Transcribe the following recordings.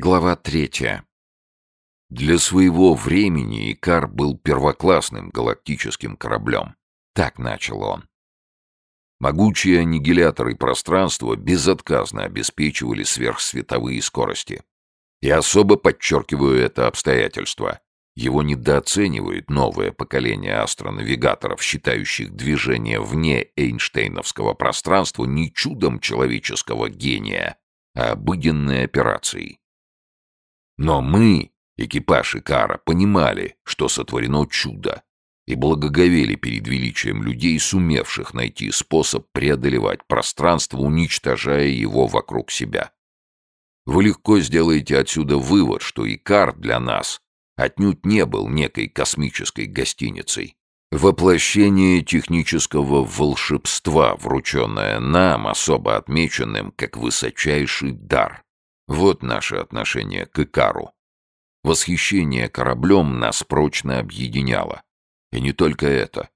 Глава третья. Для своего времени Икар был первоклассным галактическим кораблем. Так начал он. Могучие аннигиляторы пространства безотказно обеспечивали сверхсветовые скорости. И особо подчеркиваю это обстоятельство. Его недооценивает новое поколение астронавигаторов, считающих движение вне Эйнштейновского пространства не чудом человеческого гения, а обыденной операцией. Но мы, экипаж Икара, понимали, что сотворено чудо, и благоговели перед величием людей, сумевших найти способ преодолевать пространство, уничтожая его вокруг себя. Вы легко сделаете отсюда вывод, что Икар для нас отнюдь не был некой космической гостиницей. Воплощение технического волшебства, врученное нам, особо отмеченным, как высочайший дар. Вот наше отношение к Икару. Восхищение кораблем нас прочно объединяло. И не только это.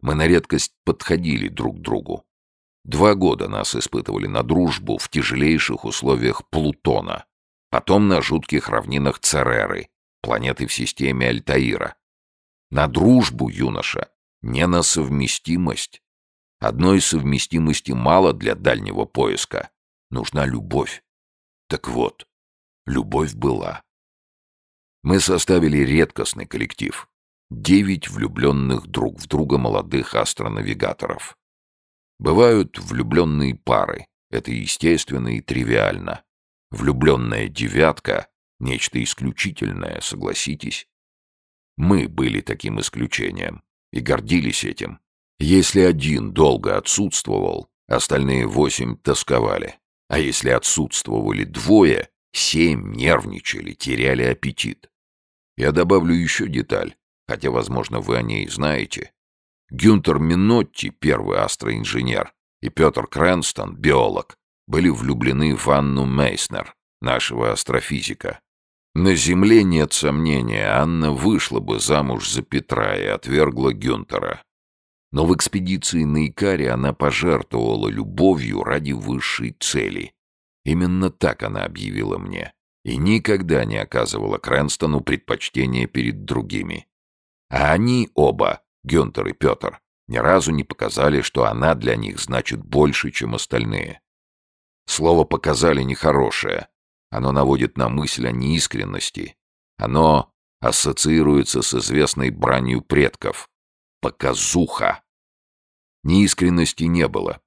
Мы на редкость подходили друг к другу. Два года нас испытывали на дружбу в тяжелейших условиях Плутона, потом на жутких равнинах Цереры, планеты в системе Альтаира. На дружбу, юноша, не на совместимость. Одной совместимости мало для дальнего поиска. Нужна любовь. Так вот, любовь была. Мы составили редкостный коллектив. Девять влюбленных друг в друга молодых астронавигаторов. Бывают влюбленные пары. Это естественно и тривиально. Влюбленная девятка — нечто исключительное, согласитесь. Мы были таким исключением и гордились этим. Если один долго отсутствовал, остальные восемь тосковали. А если отсутствовали двое, семь нервничали, теряли аппетит. Я добавлю еще деталь, хотя, возможно, вы о ней знаете. Гюнтер Минотти, первый астроинженер, и Петр Крэнстон, биолог, были влюблены в Анну Мейснер, нашего астрофизика. На Земле нет сомнения, Анна вышла бы замуж за Петра и отвергла Гюнтера. Но в экспедиции на Икаре она пожертвовала любовью ради высшей цели. Именно так она объявила мне. И никогда не оказывала Крэнстону предпочтения перед другими. А они оба, Гюнтер и Петр, ни разу не показали, что она для них значит больше, чем остальные. Слово «показали» нехорошее. Оно наводит на мысль о неискренности. Оно ассоциируется с известной бранью предков. Показуха. Неискренности не было.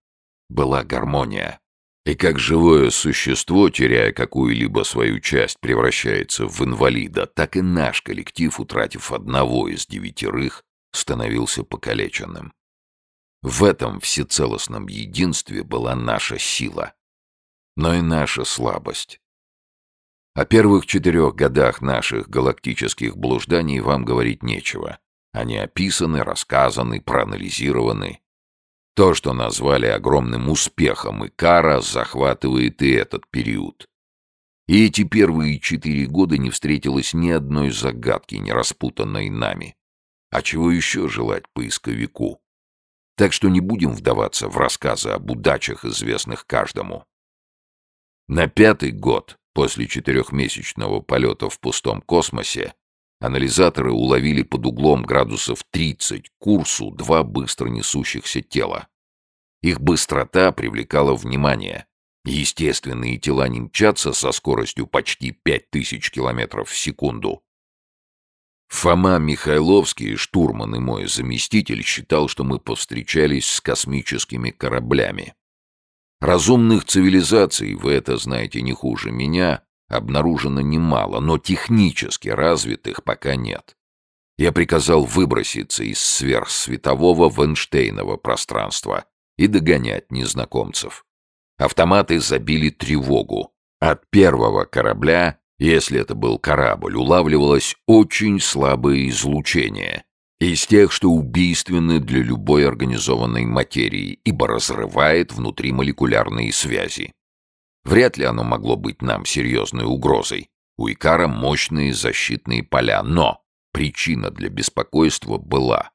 Была гармония. И как живое существо, теряя какую-либо свою часть, превращается в инвалида, так и наш коллектив, утратив одного из девятерых, становился покалеченным. В этом всецелостном единстве была наша сила, но и наша слабость. О первых четырех годах наших галактических блужданий вам говорить нечего. Они описаны, рассказаны, проанализированы. То, что назвали огромным успехом Икара, захватывает и этот период. И эти первые четыре года не встретилось ни одной загадки, не распутанной нами. А чего еще желать поисковику? Так что не будем вдаваться в рассказы об удачах, известных каждому. На пятый год, после четырехмесячного полета в пустом космосе, Анализаторы уловили под углом градусов 30 курсу два быстро несущихся тела. Их быстрота привлекала внимание. Естественные тела не мчатся со скоростью почти 5000 км в секунду. Фома Михайловский, штурман и мой заместитель, считал, что мы повстречались с космическими кораблями. Разумных цивилизаций, вы это знаете не хуже меня, обнаружено немало, но технически развитых пока нет. Я приказал выброситься из сверхсветового в Эйнштейново пространства и догонять незнакомцев. Автоматы забили тревогу. От первого корабля, если это был корабль, улавливалось очень слабое излучение. Из тех, что убийственны для любой организованной материи, ибо разрывает внутримолекулярные связи. Вряд ли оно могло быть нам серьезной угрозой. У Икара мощные защитные поля, но причина для беспокойства была.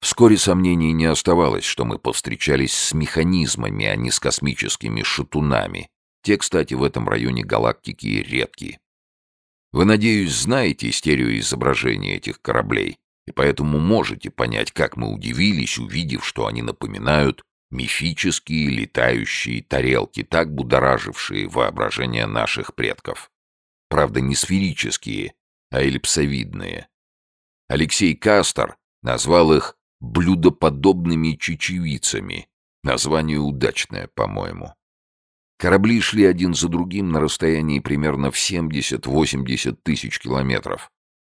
Вскоре сомнений не оставалось, что мы повстречались с механизмами, а не с космическими шатунами, Те, кстати, в этом районе галактики редки. Вы, надеюсь, знаете стереоизображение этих кораблей, и поэтому можете понять, как мы удивились, увидев, что они напоминают мифические летающие тарелки, так будоражившие воображение наших предков. Правда, не сферические, а эллипсовидные. Алексей Кастер назвал их блюдоподобными чечевицами. Название удачное, по-моему. Корабли шли один за другим на расстоянии примерно в 70-80 тысяч километров.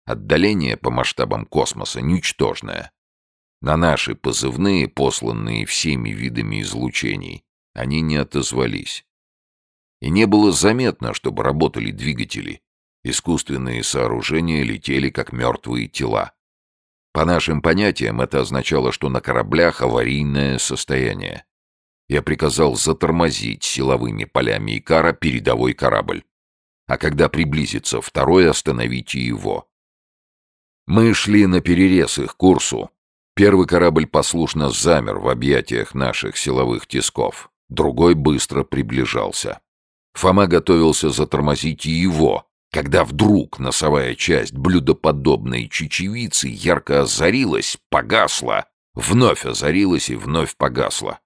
Отдаление по масштабам космоса ничтожное. На наши позывные, посланные всеми видами излучений, они не отозвались. И не было заметно, чтобы работали двигатели. Искусственные сооружения летели, как мертвые тела. По нашим понятиям, это означало, что на кораблях аварийное состояние. Я приказал затормозить силовыми полями Икара передовой корабль. А когда приблизится второй, остановите его. Мы шли на перерез их курсу. Первый корабль послушно замер в объятиях наших силовых тисков. Другой быстро приближался. Фома готовился затормозить и его, когда вдруг носовая часть блюдоподобной чечевицы ярко озарилась, погасла, вновь озарилась и вновь погасла.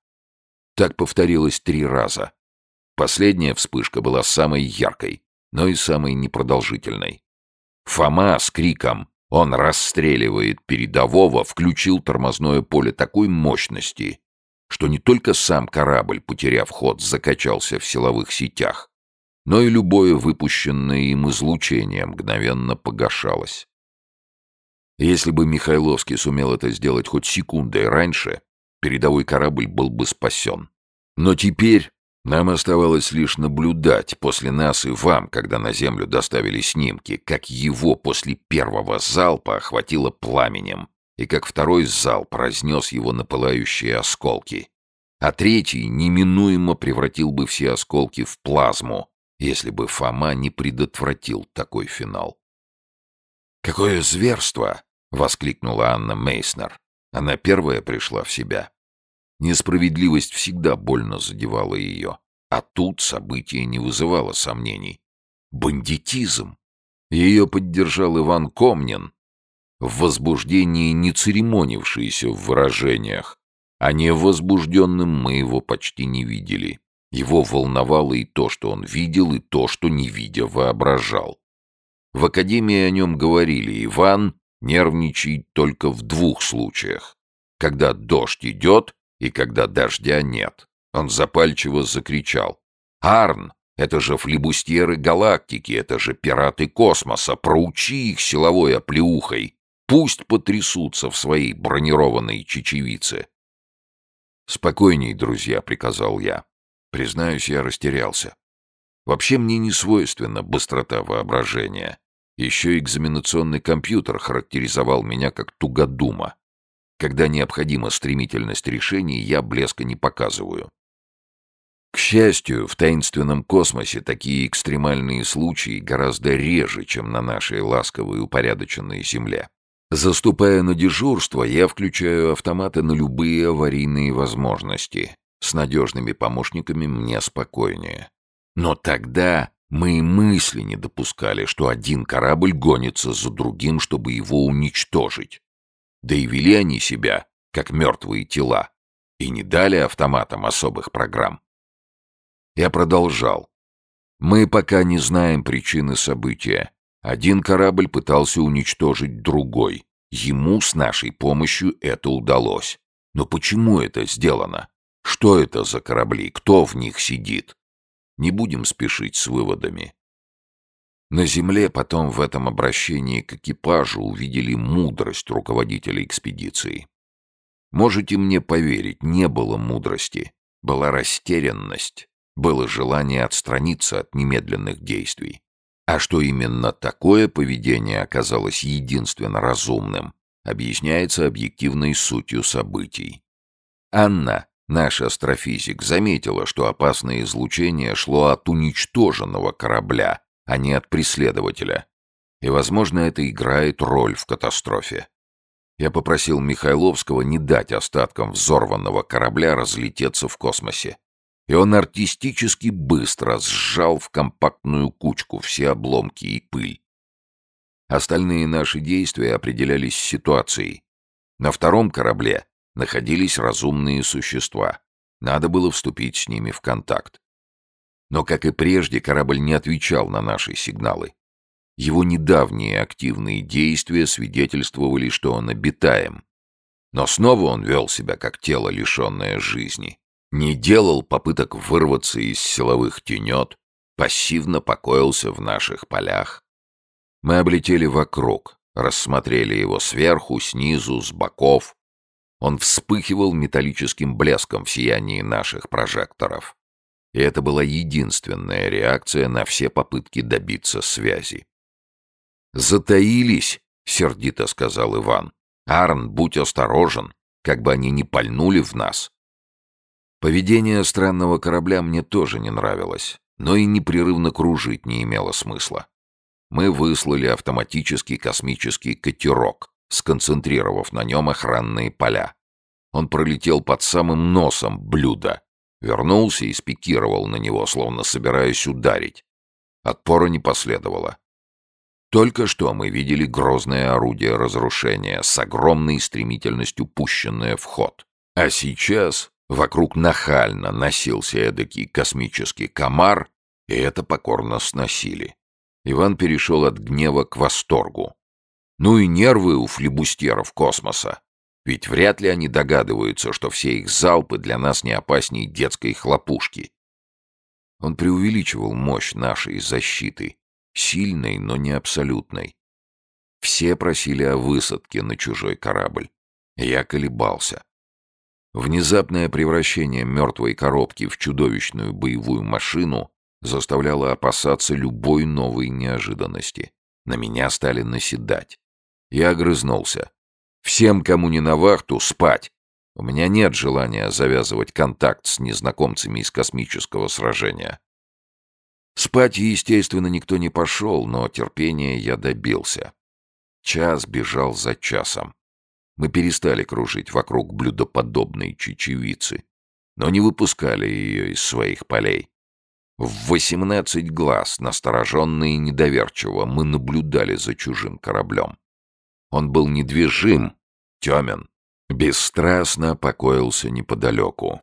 Так повторилось три раза. Последняя вспышка была самой яркой, но и самой непродолжительной. Фома с криком «Он расстреливает передового!» включил тормозное поле такой мощности, что не только сам корабль, потеряв ход, закачался в силовых сетях, но и любое выпущенное им излучение мгновенно погашалось. Если бы Михайловский сумел это сделать хоть секундой раньше, передовой корабль был бы спасен. Но теперь нам оставалось лишь наблюдать после нас и вам, когда на Землю доставили снимки, как его после первого залпа охватило пламенем, и как второй залп разнес его на пылающие осколки. А третий неминуемо превратил бы все осколки в плазму, если бы Фома не предотвратил такой финал. «Какое зверство!» — воскликнула Анна Мейснер. Она первая пришла в себя. Несправедливость всегда больно задевала ее, а тут событие не вызывало сомнений. Бандитизм! Ее поддержал Иван Комнин, в возбуждении не церемонившийся в выражениях, а не возбужденным мы его почти не видели. Его волновало и то, что он видел, и то, что, не видя, воображал. В академии о нем говорили, Иван нервничает только в двух случаях. Когда дождь идет и когда дождя нет. Он запальчиво закричал. «Арн, это же флибустьеры галактики, это же пираты космоса, проучи их силовой оплеухой. Пусть потрясутся в своей бронированной чечевице». «Спокойней, друзья», — приказал я. Признаюсь, я растерялся. Вообще мне не свойственна быстрота воображения. Еще экзаменационный компьютер характеризовал меня как тугодума. Когда необходима стремительность решений, я блеска не показываю. К счастью, в таинственном космосе такие экстремальные случаи гораздо реже, чем на нашей ласковой упорядоченной Земле. Заступая на дежурство, я включаю автоматы на любые аварийные возможности, с надежными помощниками мне спокойнее. Но тогда мы и мысли не допускали, что один корабль гонится за другим, чтобы его уничтожить. Да и вели они себя, как мертвые тела, и не дали автоматам особых программ. Я продолжал. Мы пока не знаем причины события. Один корабль пытался уничтожить другой. Ему с нашей помощью это удалось. Но почему это сделано? Что это за корабли? Кто в них сидит? Не будем спешить с выводами. На земле потом в этом обращении к экипажу увидели мудрость руководителя экспедиции. Можете мне поверить, не было мудрости, была растерянность, было желание отстраниться от немедленных действий. А что именно такое поведение оказалось единственно разумным, объясняется объективной сутью событий. Анна Наш астрофизик заметила, что опасное излучение шло от уничтоженного корабля, а не от преследователя. И, возможно, это играет роль в катастрофе. Я попросил Михайловского не дать остаткам взорванного корабля разлететься в космосе. и он артистически быстро сжал в компактную кучку все обломки и пыль. Остальные наши действия определялись ситуацией. На втором корабле находились разумные существа. Надо было вступить с ними в контакт. Но, как и прежде, корабль не отвечал на наши сигналы. Его недавние активные действия свидетельствовали, что он обитаем. Но снова он вел себя как тело, лишенное жизни. Не делал попыток вырваться из силовых тенет, пассивно покоился в наших полях. Мы облетели вокруг, рассмотрели его сверху, снизу, с боков. Он вспыхивал металлическим блеском в сиянии наших прожекторов. И это была единственная реакция на все попытки добиться связи. «Затаились», — сердито сказал Иван. «Арн, будь осторожен, как бы они не пальнули в нас». Поведение странного корабля мне тоже не нравилось, но и непрерывно кружить не имело смысла. Мы выслали автоматический космический катерок, сконцентрировав на нем охранные поля. Он пролетел под самым носом блюда, вернулся и спикировал на него, словно собираясь ударить. Отпора не последовало. Только что мы видели грозное орудие разрушения с огромной стремительностью пущенное в ход. А сейчас вокруг нахально носился эдакий космический комар, и это покорно сносили. Иван перешел от гнева к восторгу. Ну и нервы у флибустеров космоса. Ведь вряд ли они догадываются, что все их залпы для нас не опаснее детской хлопушки. Он преувеличивал мощь нашей защиты, Сильной, но не абсолютной. Все просили о высадке на чужой корабль. Я колебался. Внезапное превращение мертвой коробки в чудовищную боевую машину заставляло опасаться любой новой неожиданности. На меня стали наседать. Я огрызнулся. «Всем, кому не на вахту, спать! У меня нет желания завязывать контакт с незнакомцами из космического сражения. Спать, естественно, никто не пошел, но терпения я добился. Час бежал за часом. Мы перестали кружить вокруг блюдоподобной чечевицы, но не выпускали ее из своих полей. В восемнадцать глаз, настороженно и недоверчиво, мы наблюдали за чужим кораблем. Он был недвижим, темен, бесстрастно покоился неподалеку.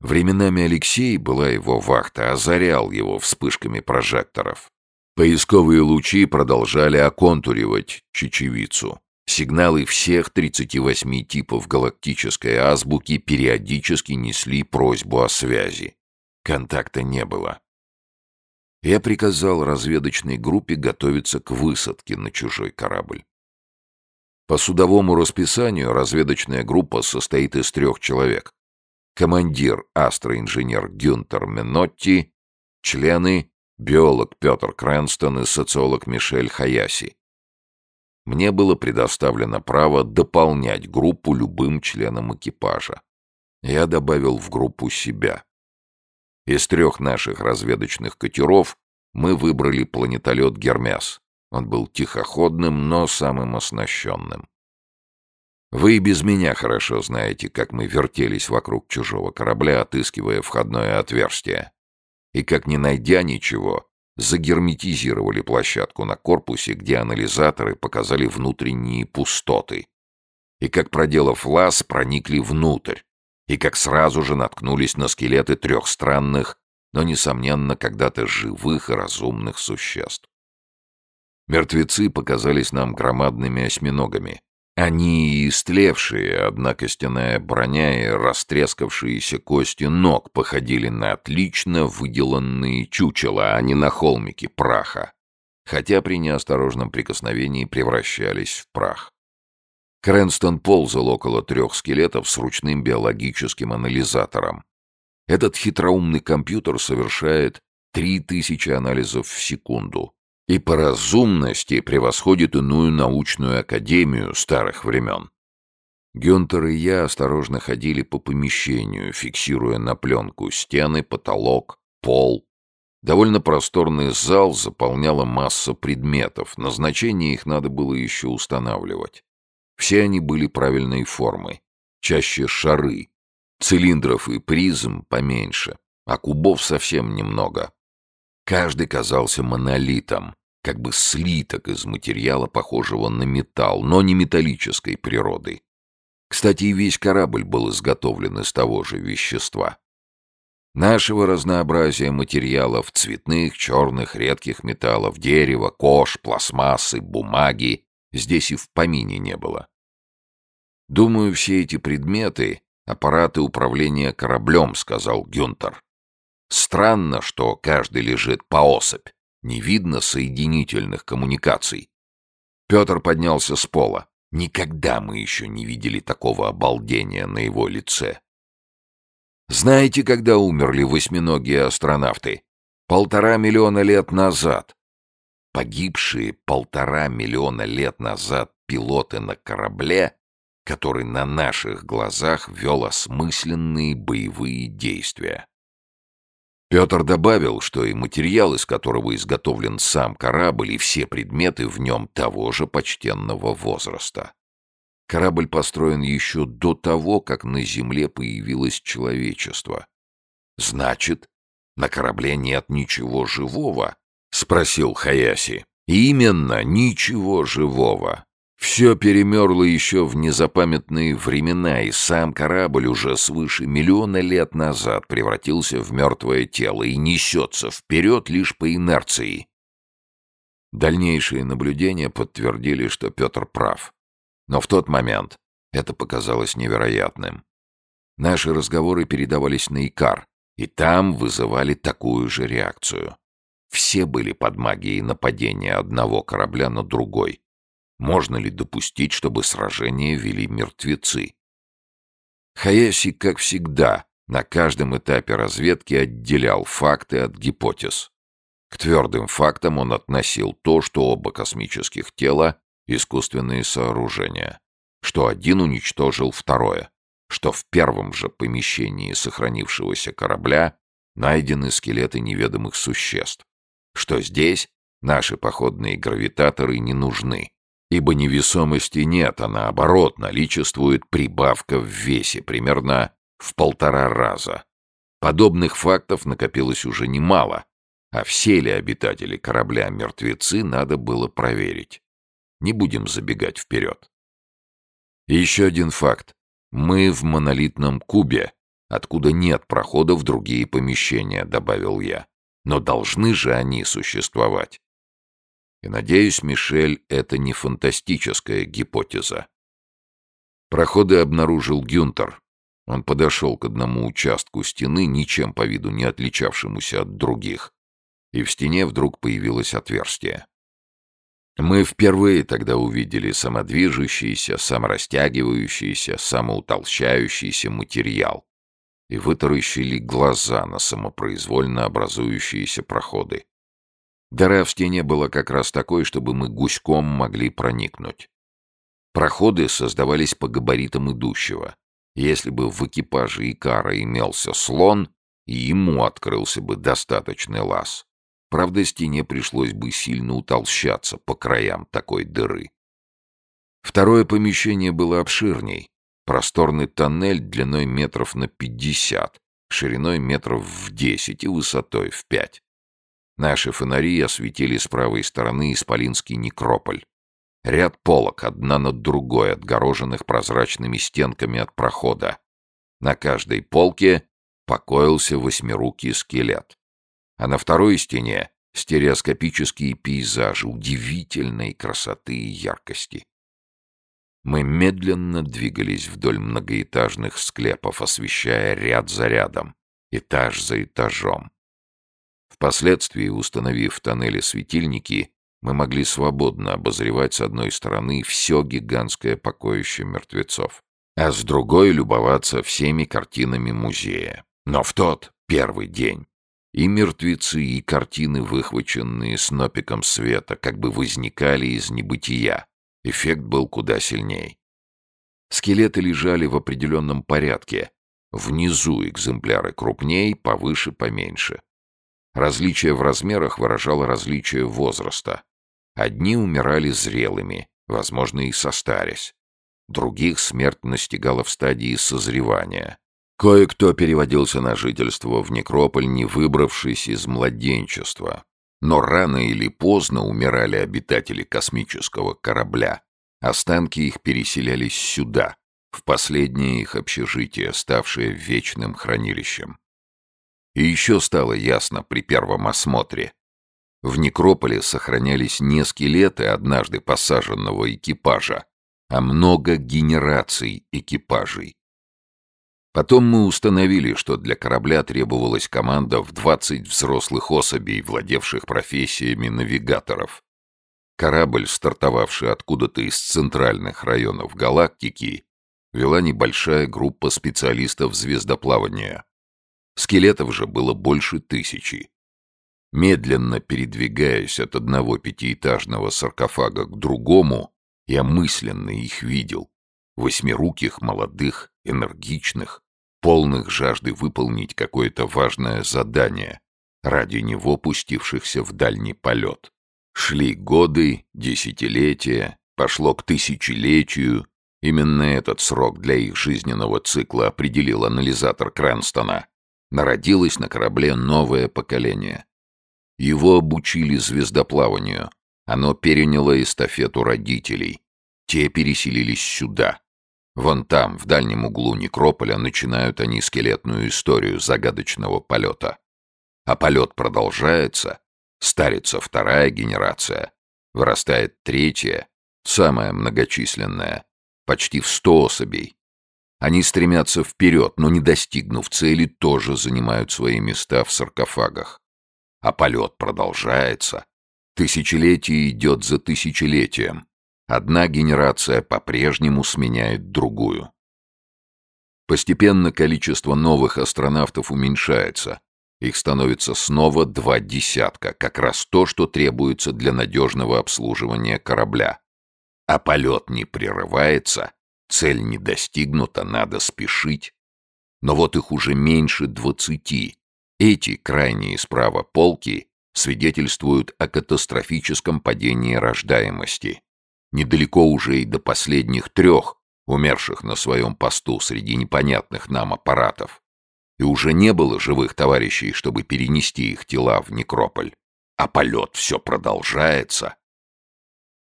Временами Алексей, была его вахта, озарял его вспышками прожекторов. Поисковые лучи продолжали оконтуривать чечевицу. Сигналы всех 38 типов галактической азбуки периодически несли просьбу о связи. Контакта не было. Я приказал разведочной группе готовиться к высадке на чужой корабль. По судовому расписанию разведочная группа состоит из трех человек командир астроинженер Гюнтер Менотти, члены биолог Петр Крэнстон и социолог Мишель Хаяси. Мне было предоставлено право дополнять группу любым членом экипажа. Я добавил в группу себя. Из трех наших разведочных катеров мы выбрали планетолет «Гермес». Он был тихоходным, но самым оснащенным. Вы и без меня хорошо знаете, как мы вертелись вокруг чужого корабля, отыскивая входное отверстие. И как, не найдя ничего, загерметизировали площадку на корпусе, где анализаторы показали внутренние пустоты. И как, проделав лаз, проникли внутрь. И как сразу же наткнулись на скелеты трех странных, но, несомненно, когда-то живых и разумных существ. Мертвецы показались нам громадными осьминогами, они истлевшие, однако стенная броня и растрескавшиеся кости ног походили на отлично выделанные чучела, а не на холмики праха, хотя при неосторожном прикосновении превращались в прах. Крэнстон ползал около трех скелетов с ручным биологическим анализатором. Этот хитроумный компьютер совершает 3000 анализов в секунду, и по разумности превосходит иную научную академию старых времен. Гюнтер и я осторожно ходили по помещению, фиксируя на пленку стены, потолок, пол. Довольно просторный зал заполняла масса предметов, назначение их надо было еще устанавливать. Все они были правильной формы, чаще шары, цилиндров и призм поменьше. а кубов совсем немного. Каждый казался монолитом, как бы слиток из материала, похожего на металл, но не металлической природы. Кстати, и весь корабль был изготовлен из того же вещества. Нашего разнообразия материалов, цветных, черных, редких металлов, дерева, кож, пластмассы, бумаги, здесь и в помине не было. Думаю, все эти предметы — аппараты управления кораблем, сказал Гюнтер. Странно, что каждый лежит по особь. Не видно соединительных коммуникаций. Петр поднялся с пола. Никогда мы еще не видели такого обалдения на его лице. Знаете, когда умерли восьминогие астронавты? Полтора миллиона лет назад. Погибшие полтора миллиона лет назад пилоты на корабле, который на наших глазах вел осмысленные боевые действия. Петр добавил, что и материал, из которого изготовлен сам корабль, и все предметы в нем того же почтенного возраста. Корабль построен еще до того, как на Земле появилось человечество. «Значит, на корабле нет ничего живого?» — спросил Хаяси. «Именно, ничего живого. Все перемерло еще в незапамятные времена, и сам корабль уже свыше миллиона лет назад превратился в мертвое тело и несется вперед лишь по инерции. Дальнейшие наблюдения подтвердили, что Петр прав. Но в тот момент это показалось невероятным. Наши разговоры передавались на Икар, и там вызывали такую же реакцию. Все были под магией нападения одного корабля на другой. Можно ли допустить, чтобы сражение вели мертвецы? Хаяси, как всегда, на каждом этапе разведки отделял факты от гипотез. К твердым фактам он относил то, что оба космических тела — искусственные сооружения, что один уничтожил второе, что в первом же помещении сохранившегося корабля найдены скелеты неведомых существ, что здесь наши походные гравитаторы не нужны, ибо невесомости нет, а наоборот наличествует прибавка в весе примерно в полтора раза. Подобных фактов накопилось уже немало, а все ли обитатели корабля мертвецы надо было проверить. Не будем забегать вперед. Еще один факт. Мы в монолитном кубе, откуда нет прохода в другие помещения, добавил я. Но должны же они существовать. И, надеюсь, Мишель, это не фантастическая гипотеза. Проходы обнаружил Гюнтер. Он подошел к одному участку стены, ничем по виду не отличавшемуся от других, и в стене вдруг появилось отверстие. Мы впервые тогда увидели самодвижущийся, саморастягивающийся, самоутолщающийся материал и вытаращили глаза на самопроизвольно образующиеся проходы. Дыра в стене была как раз такой, чтобы мы гуськом могли проникнуть. Проходы создавались по габаритам идущего. Если бы в экипаже Икара имелся слон, ему открылся бы достаточный лаз. Правда, стене пришлось бы сильно утолщаться по краям такой дыры. Второе помещение было обширней. Просторный тоннель длиной метров на пятьдесят, шириной метров в десять и высотой в пять. Наши фонари осветили с правой стороны Исполинский некрополь. Ряд полок, одна над другой, отгороженных прозрачными стенками от прохода. На каждой полке покоился восьмирукий скелет. А на второй стене стереоскопические пейзажи удивительной красоты и яркости. Мы медленно двигались вдоль многоэтажных склепов, освещая ряд за рядом, этаж за этажом. Впоследствии, установив в тоннеле светильники, мы могли свободно обозревать с одной стороны все гигантское покоище мертвецов, а с другой любоваться всеми картинами музея. Но в тот первый день и мертвецы, и картины, выхваченные снопиком света, как бы возникали из небытия. Эффект был куда сильней. Скелеты лежали в определенном порядке. Внизу экземпляры крупней, повыше, поменьше. Различие в размерах выражало различие возраста. Одни умирали зрелыми, возможно, и состарясь. Других смерть настигала в стадии созревания. Кое-кто переводился на жительство в Некрополь, не выбравшись из младенчества. Но рано или поздно умирали обитатели космического корабля. Останки их переселялись сюда, в последнее их общежитие, ставшее вечным хранилищем. И еще стало ясно при первом осмотре. В Некрополе сохранялись не скелеты однажды посаженного экипажа, а много генераций экипажей. Потом мы установили, что для корабля требовалась команда в 20 взрослых особей, владевших профессиями навигаторов. Корабль, стартовавший откуда-то из центральных районов галактики, вела небольшая группа специалистов звездоплавания. Скелетов же было больше тысячи. Медленно передвигаясь от одного пятиэтажного саркофага к другому, я мысленно их видел. Восьмируких, молодых, энергичных, полных жажды выполнить какое-то важное задание, ради него пустившихся в дальний полет. Шли годы, десятилетия, пошло к тысячелетию. Именно этот срок для их жизненного цикла определил анализатор Крэнстона. Народилось на корабле новое поколение. Его обучили звездоплаванию. Оно переняло эстафету родителей. Те переселились сюда. Вон там, в дальнем углу некрополя, начинают они скелетную историю загадочного полета. А полет продолжается, старится вторая генерация, вырастает третья, самая многочисленная, почти в сто особей. Они стремятся вперед, но не достигнув цели, тоже занимают свои места в саркофагах. А полет продолжается. Тысячелетие идет за тысячелетием. Одна генерация по-прежнему сменяет другую. Постепенно количество новых астронавтов уменьшается. Их становится снова два десятка, как раз то, что требуется для надежного обслуживания корабля. А полет не прерывается, цель не достигнута, надо спешить. Но вот их уже меньше двадцати. Эти, крайние справа полки, свидетельствуют о катастрофическом падении рождаемости недалеко уже и до последних трех, умерших на своем посту среди непонятных нам аппаратов. И уже не было живых товарищей, чтобы перенести их тела в некрополь. А полет все продолжается.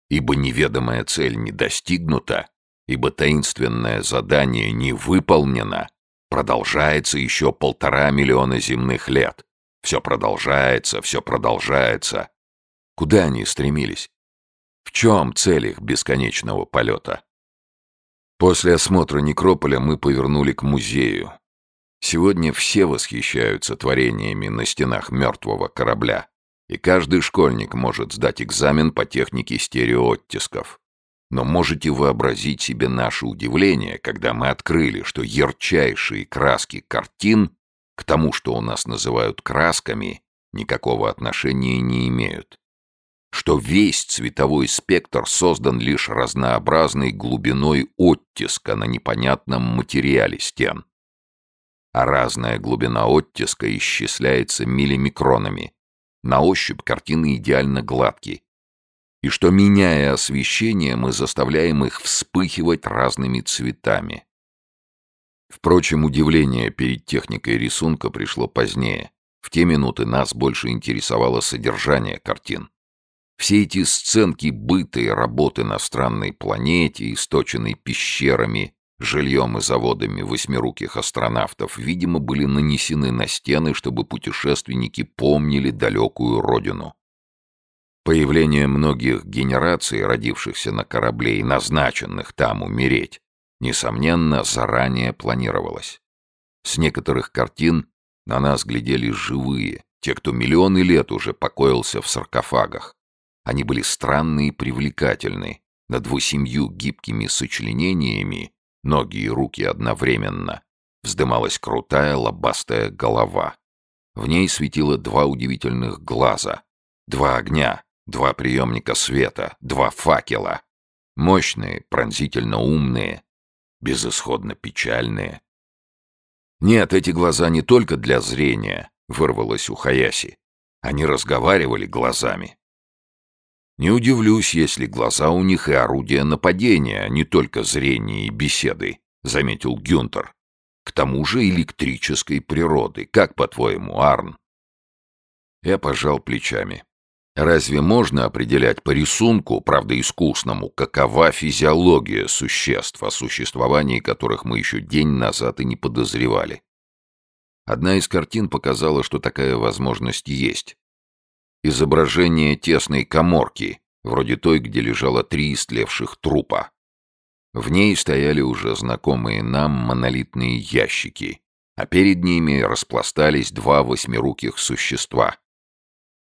Ибо неведомая цель не достигнута, ибо таинственное задание не выполнено, продолжается еще полтора миллиона земных лет. Все продолжается, все продолжается. Куда они стремились? В чем цель их бесконечного полета? После осмотра некрополя мы повернули к музею. Сегодня все восхищаются творениями на стенах мертвого корабля, и каждый школьник может сдать экзамен по технике стереооттисков. Но можете вообразить себе наше удивление, когда мы открыли, что ярчайшие краски картин к тому, что у нас называют красками, никакого отношения не имеют что весь цветовой спектр создан лишь разнообразной глубиной оттиска на непонятном материале стен. А разная глубина оттиска исчисляется миллимикронами. На ощупь картины идеально гладкие. И что, меняя освещение, мы заставляем их вспыхивать разными цветами. Впрочем, удивление перед техникой рисунка пришло позднее. В те минуты нас больше интересовало содержание картин. Все эти сценки быта и работы на странной планете, источенной пещерами, жильем и заводами восьмируких астронавтов, видимо, были нанесены на стены, чтобы путешественники помнили далекую родину. Появление многих генераций, родившихся на корабле и назначенных там умереть, несомненно, заранее планировалось. С некоторых картин на нас глядели живые, те, кто миллионы лет уже покоился в саркофагах. Они были странны и привлекательны. Над восемью гибкими сочленениями, ноги и руки одновременно, вздымалась крутая лобастая голова. В ней светило два удивительных глаза, два огня, два приемника света, два факела. Мощные, пронзительно умные, безысходно печальные. Нет, эти глаза не только для зрения, вырвалось у Хаяси. Они разговаривали глазами. Не удивлюсь, если глаза у них и орудия нападения, а не только зрение и беседы, — заметил Гюнтер. К тому же электрической природы. Как, по-твоему, Арн? Я пожал плечами. Разве можно определять по рисунку, правда искусному, какова физиология существ, о существовании которых мы еще день назад и не подозревали? Одна из картин показала, что такая возможность есть. Изображение тесной коморки, вроде той, где лежало три истлевших трупа. В ней стояли уже знакомые нам монолитные ящики, а перед ними распластались два восьмируких существа —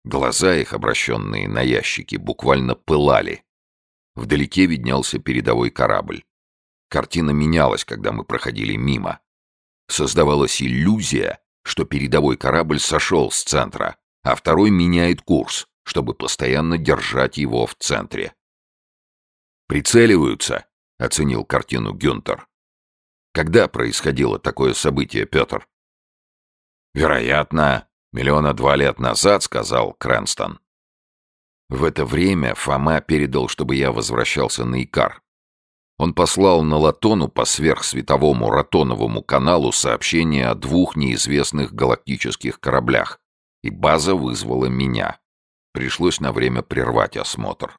Глаза их, обращенные на ящики, буквально пылали. Вдалеке виднелся передовой корабль. Картина менялась, когда мы проходили мимо. Создавалась иллюзия, что передовой корабль сошел с центра, а второй меняет курс, чтобы постоянно держать его в центре. «Прицеливаются», — оценил картину Гюнтер. «Когда происходило такое событие, Петр?» «Вероятно, Миллиона два лет назад, сказал Крэнстон. В это время Фома передал, чтобы я возвращался на Икар. Он послал на Латону по сверхсветовому Ротоновому каналу сообщение о двух неизвестных галактических кораблях, и база вызвала меня. Пришлось на время прервать осмотр.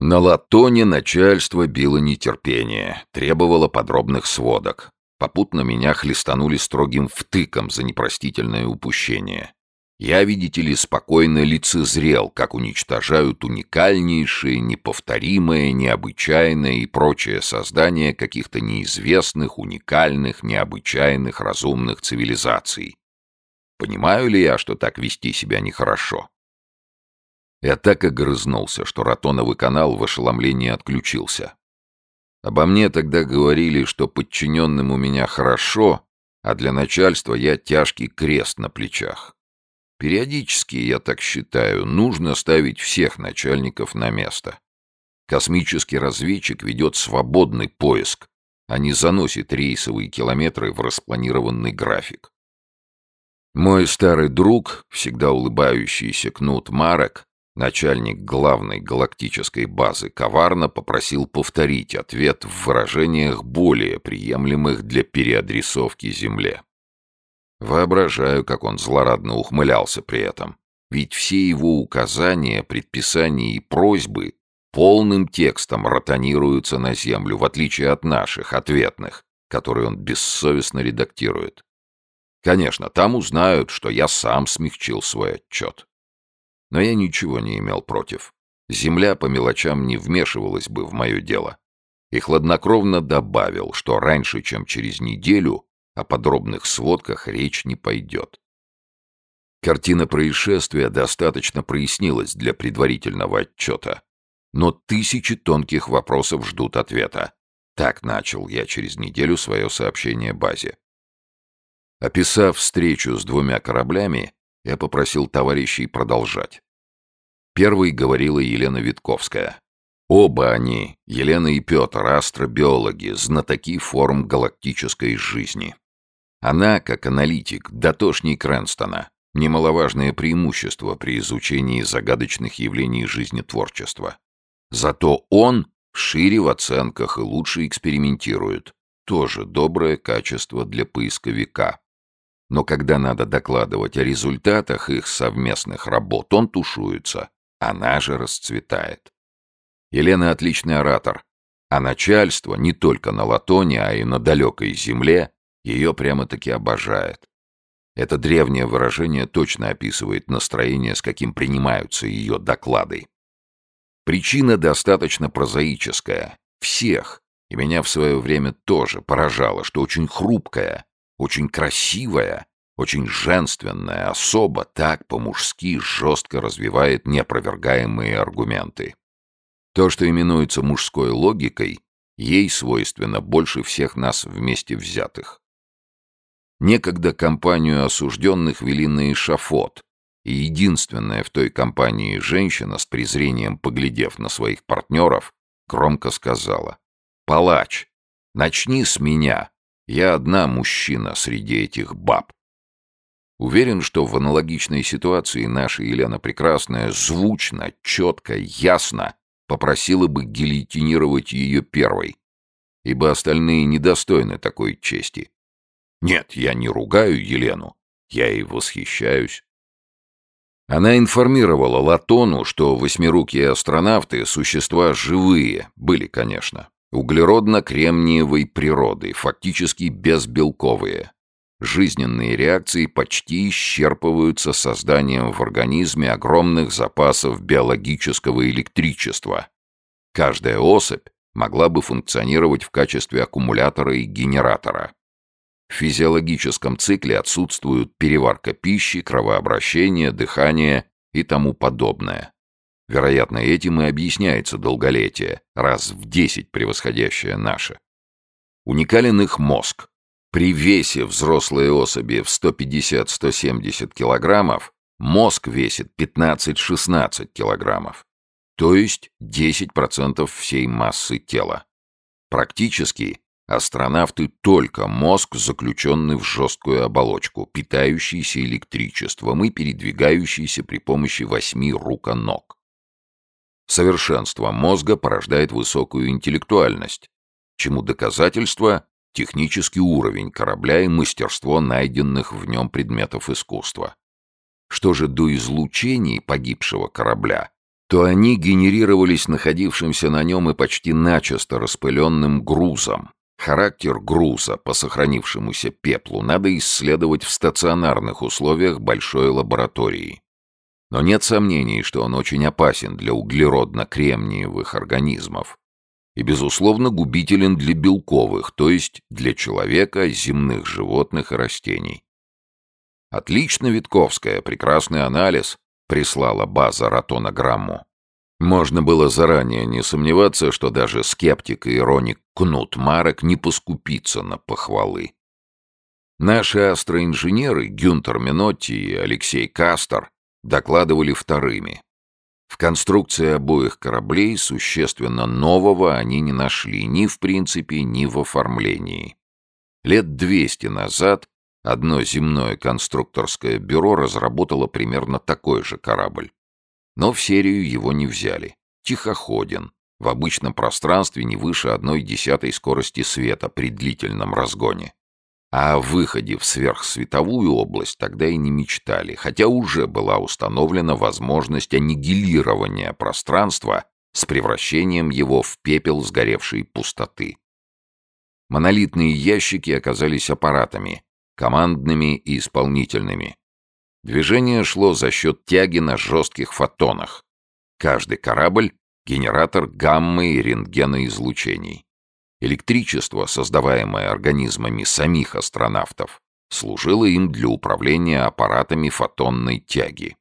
На Латоне начальство било нетерпение, требовало подробных сводок. Попутно меня хлестанули строгим втыком за непростительное упущение. Я, видите ли, спокойно лицезрел, как уничтожают уникальнейшие, неповторимые, необычайные и прочее создание каких-то неизвестных, уникальных, необычайных, разумных цивилизаций. Понимаю ли я, что так вести себя нехорошо? Я так огрызнулся, что Ротоновый канал в ошеломлении отключился. Обо мне тогда говорили, что подчиненным у меня хорошо, а для начальства я тяжкий крест на плечах. Периодически, я так считаю, нужно ставить всех начальников на место. Космический разведчик ведет свободный поиск, а не заносит рейсовые километры в распланированный график. Мой старый друг, всегда улыбающийся Кнут Марек, Начальник главной галактической базы коварно попросил повторить ответ в выражениях более приемлемых для переадресовки Земле. Воображаю, как он злорадно ухмылялся при этом. Ведь все его указания, предписания и просьбы полным текстом ротонируются на Землю, в отличие от наших, ответных, которые он бессовестно редактирует. Конечно, там узнают, что я сам смягчил свой отчет. Но я ничего не имел против. Земля по мелочам не вмешивалась бы в мое дело. И хладнокровно добавил, что раньше, чем через неделю, о подробных сводках речь не пойдет. Картина происшествия достаточно прояснилась для предварительного отчета. Но тысячи тонких вопросов ждут ответа. Так начал я через неделю свое сообщение базе. Описав встречу с двумя кораблями, я попросил товарищей продолжать. Первой говорила Елена Витковская. Оба они, Елена и Петр, астробиологи, знатоки форм галактической жизни. Она, как аналитик, дотошней Крэнстона, немаловажное преимущество при изучении загадочных явлений жизнетворчества. Зато он шире в оценках и лучше экспериментирует. Тоже доброе качество для поисковика. Но когда надо докладывать о результатах их совместных работ, он тушуется. Она же расцветает. Елена отличный оратор, а начальство не только на Латоне, а и на далекой земле ее прямо-таки обожает. Это древнее выражение точно описывает настроение, с каким принимаются ее доклады. Причина достаточно прозаическая. Всех, и меня в свое время тоже поражало, что очень хрупкая, очень красивая, очень женственная особа так по-мужски жестко развивает неопровергаемые аргументы. То, что именуется мужской логикой, ей свойственно больше всех нас вместе взятых. Некогда компанию осужденных вели на эшафот, и единственная в той компании женщина, с презрением поглядев на своих партнеров, громко сказала «Палач, начни с меня, я одна мужчина среди этих баб». Уверен, что в аналогичной ситуации наша Елена Прекрасная звучно, четко, ясно попросила бы гильотинировать ее первой. ибо остальные недостойны такой чести. Нет, я не ругаю Елену, я и восхищаюсь. Она информировала Латону, что восьмирукие астронавты — существа живые, были, конечно, углеродно-кремниевой природы, фактически безбелковые. Жизненные реакции почти исчерпываются созданием в организме огромных запасов биологического электричества. Каждая особь могла бы функционировать в качестве аккумулятора и генератора. В физиологическом цикле отсутствуют переварка пищи, кровообращение, дыхание и тому подобное. Вероятно, этим и объясняется долголетие, раз в 10 превосходящее наше. Уникален их мозг. При весе взрослой особи в 150-170 килограммов мозг весит 15-16 килограммов, то есть 10% всей массы тела. Практически Астронавты только мозг, заключенный в жесткую оболочку, питающийся электричеством и передвигающийся при помощи восьми рук и ног. Совершенство мозга порождает высокую интеллектуальность, чему доказательство — технический уровень корабля и мастерство найденных в нем предметов искусства. Что же до излучений погибшего корабля, то они генерировались находившимся на нем и почти начисто распыленным грузом, Характер груза по сохранившемуся пеплу надо исследовать в стационарных условиях большой лаборатории. Но нет сомнений, что он очень опасен для углеродно-кремниевых организмов и, безусловно, губителен для белковых, то есть для человека, земных животных и растений. Отлично, Витковская, прекрасный анализ, прислала база ротонограмму. Можно было заранее не сомневаться, что даже скептик и ироник Кнут Марек не поскупится на похвалы. Наши астроинженеры Гюнтер Минотти и Алексей Кастер докладывали вторыми. В конструкции обоих кораблей существенно нового они не нашли ни в принципе, ни в оформлении. Лет 200 назад одно земное конструкторское бюро разработало примерно такой же корабль. Но в серию его не взяли. Тихоходен, в обычном пространстве не выше одной десятой скорости света при длительном разгоне. А о выходе в сверхсветовую область тогда и не мечтали, хотя уже была установлена возможность аннигилирования пространства с превращением его в пепел сгоревшей пустоты. Монолитные ящики оказались аппаратами, командными и исполнительными, Движение шло за счет тяги на жестких фотонах. Каждый корабль — генератор гаммы и рентгеноизлучений. Электричество, создаваемое организмами самих астронавтов, служило им для управления аппаратами фотонной тяги.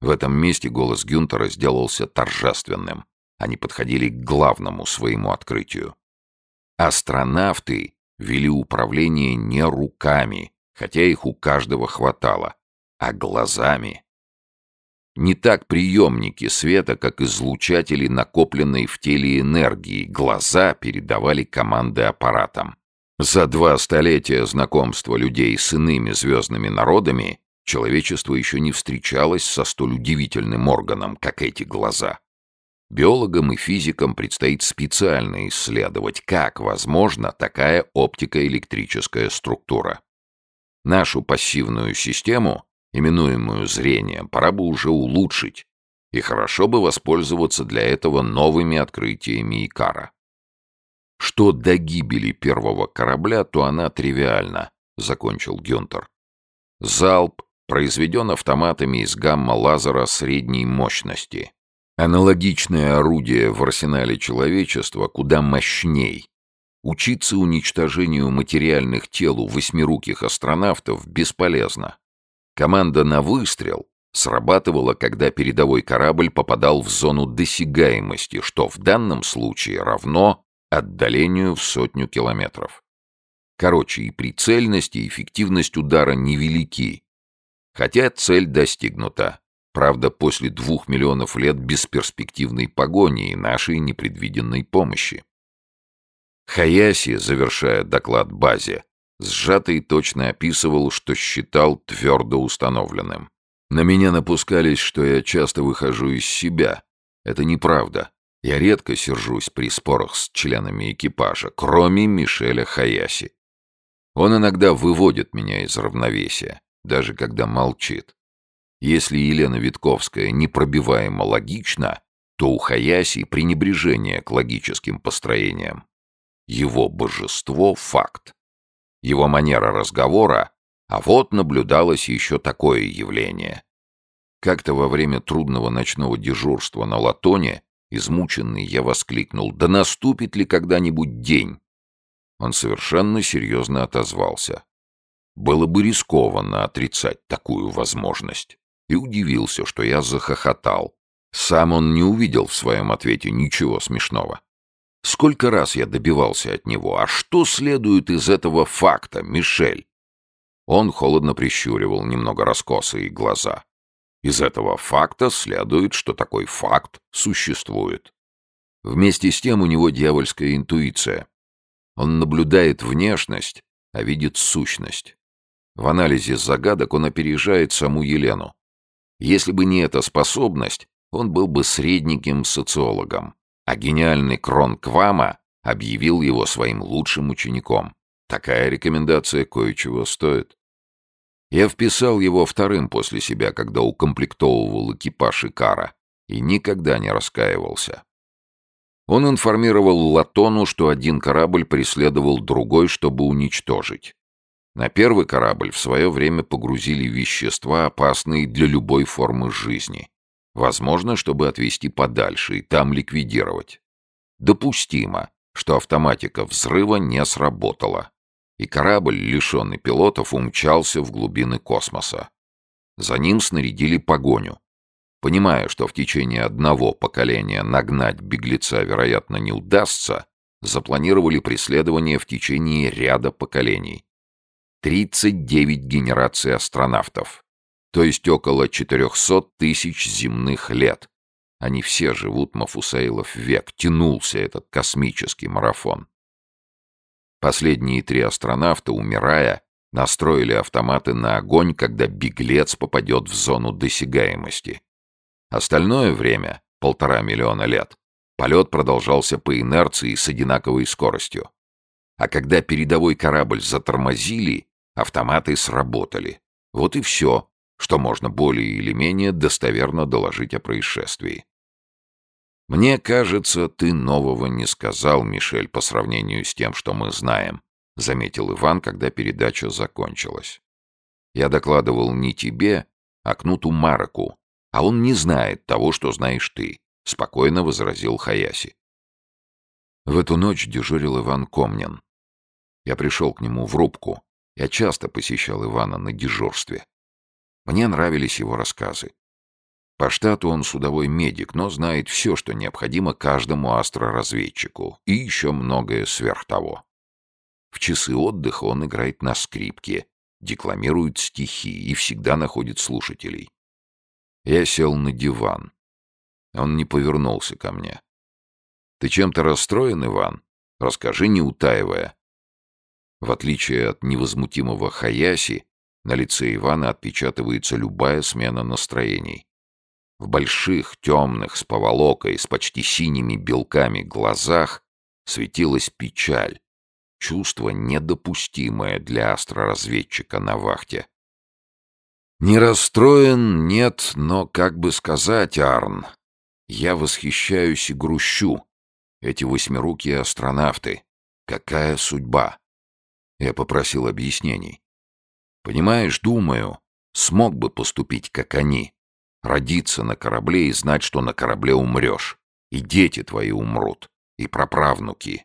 В этом месте голос Гюнтера сделался торжественным. Они подходили к главному своему открытию. Астронавты вели управление не руками, хотя их у каждого хватало, а глазами. Не так приемники света, как излучатели накопленной в теле энергии, глаза передавали команды аппаратам. За два столетия знакомства людей с иными звездными народами человечество еще не встречалось со столь удивительным органом, как эти глаза. Биологам и физикам предстоит специально исследовать, как возможна такая оптико-электрическая структура. Нашу пассивную систему именуемую зрением, пора бы уже улучшить, и хорошо бы воспользоваться для этого новыми открытиями Икара. Что до гибели первого корабля, то она тривиальна, — закончил Гюнтер. Залп произведен автоматами из гамма-лазера средней мощности. Аналогичное орудие в арсенале человечества куда мощней. Учиться уничтожению материальных тел у восьмируких астронавтов бесполезно. Команда на выстрел срабатывала, когда передовой корабль попадал в зону досягаемости, что в данном случае равно отдалению в сотню километров. Короче, и прицельность, и эффективность удара невелики. Хотя цель достигнута. Правда, после двух миллионов лет бесперспективной погони и нашей непредвиденной помощи. Хаяси, завершая доклад базе, сжато и точно описывал, что считал твердо установленным. На меня напускались, что я часто выхожу из себя. Это неправда. Я редко сержусь при спорах с членами экипажа, кроме Мишеля Хаяси. Он иногда выводит меня из равновесия, даже когда молчит. Если Елена Витковская непробиваемо логична, то у Хаяси пренебрежение к логическим построениям. Его божество — факт. Его манера разговора, а вот наблюдалось еще такое явление. Как-то во время трудного ночного дежурства на Латоне, измученный, я воскликнул, «Да наступит ли когда-нибудь день?» Он совершенно серьезно отозвался. Было бы рискованно отрицать такую возможность. И удивился, что я захохотал. Сам он не увидел в своем ответе ничего смешного. Сколько раз я добивался от него, а что следует из этого факта, Мишель? Он холодно прищуривал немного раскосые глаза. Из этого факта следует, что такой факт существует. Вместе с тем у него дьявольская интуиция. Он наблюдает внешность, а видит сущность. В анализе загадок он опережает саму Елену. Если бы не эта способность, он был бы средненьким социологом, а гениальный Крон Квама объявил его своим лучшим учеником. Такая рекомендация кое-чего стоит. Я вписал его вторым после себя, когда укомплектовывал экипаж Икара, и никогда не раскаивался. Он информировал Латону, что один корабль преследовал другой, чтобы уничтожить. На первый корабль в свое время погрузили вещества, опасные для любой формы жизни. Возможно, чтобы отвезти подальше и там ликвидировать. Допустимо, что автоматика взрыва не сработала, и корабль, лишенный пилотов, умчался в глубины космоса. За ним снарядили погоню. Понимая, что в течение одного поколения нагнать беглеца, вероятно, не удастся, запланировали преследование в течение ряда поколений. 39 генераций астронавтов, то есть около 400 тысяч земных лет. Они все живут Мафусаилов век, тянулся этот космический марафон. Последние три астронавта, умирая, настроили автоматы на огонь, когда беглец попадет в зону досягаемости. Остальное время, полтора миллиона лет, полет продолжался по инерции с одинаковой скоростью. А когда передовой корабль затормозили, Автоматы сработали. Вот и все, что можно более или менее достоверно доложить о происшествии. «Мне кажется, ты нового не сказал, Мишель, по сравнению с тем, что мы знаем», — заметил Иван, когда передача закончилась. «Я докладывал не тебе, а Кнуту Мараку, а он не знает того, что знаешь ты», — спокойно возразил Хаяси. В эту ночь дежурил Иван Комнин. Я пришел к нему в рубку, я часто посещал Ивана на дежурстве. Мне нравились его рассказы. По штату он судовой медик, но знает все, что необходимо каждому астроразведчику, и еще многое сверх того. В часы отдыха он играет на скрипке, декламирует стихи и всегда находит слушателей. Я сел на диван. Он не повернулся ко мне. «Ты чем-то расстроен, Иван? Расскажи, не утаивая. В отличие от невозмутимого Хаяси, на лице Ивана отпечатывается любая смена настроений. В больших, темных, с поволокой, с почти синими белками глазах светилась печаль, чувство недопустимое для астроразведчика на вахте. «Не расстроен, нет, но, как бы сказать, Арн, я восхищаюсь и грущу. Эти восьмирукие астронавты. Какая судьба!» Я попросил объяснений. Понимаешь, думаю, смог бы поступить, как они. Родиться на корабле и знать, что на корабле умрешь. И дети твои умрут. И праправнуки.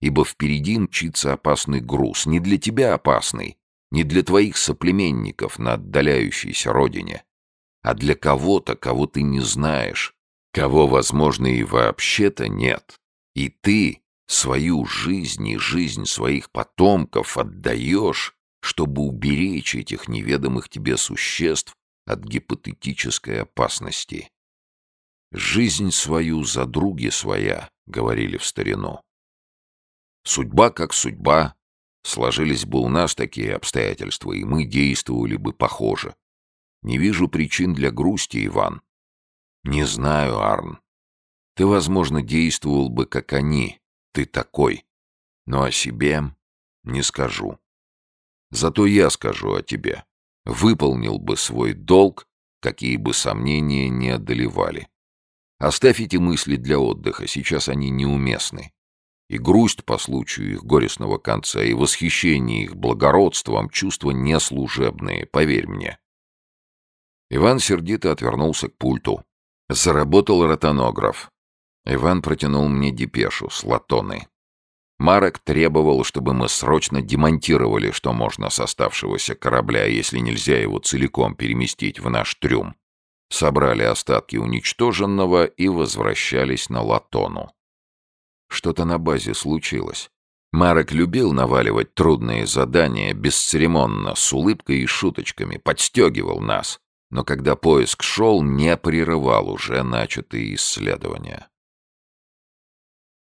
Ибо впереди мчится опасный груз. Не для тебя опасный. Не для твоих соплеменников на отдаляющейся родине. А для кого-то, кого ты не знаешь. Кого, возможно, и вообще-то нет. И ты Свою жизнь и жизнь своих потомков отдаешь, чтобы уберечь этих неведомых тебе существ от гипотетической опасности. «Жизнь свою за други своя», — говорили в старину. Судьба как судьба. Сложились бы у нас такие обстоятельства, и мы действовали бы похоже. Не вижу причин для грусти, Иван. Не знаю, Арн. Ты, возможно, действовал бы, как они. Ты такой. Но о себе не скажу. Зато я скажу о тебе. Выполнил бы свой долг, какие бы сомнения не одолевали. Оставь эти мысли для отдыха, сейчас они неуместны. И грусть по случаю их горестного конца, и восхищение их благородством — чувства неслужебные, поверь мне. Иван сердито отвернулся к пульту. Заработал ротонограф. Иван протянул мне депешу с латоны. Марок требовал, чтобы мы срочно демонтировали, что можно с оставшегося корабля, если нельзя его целиком переместить в наш трюм. Собрали остатки уничтоженного и возвращались на Латону. Что-то на базе случилось. Марок любил наваливать трудные задания бесцеремонно, с улыбкой и шуточками, подстегивал нас. Но когда поиск шел, не прерывал уже начатые исследования.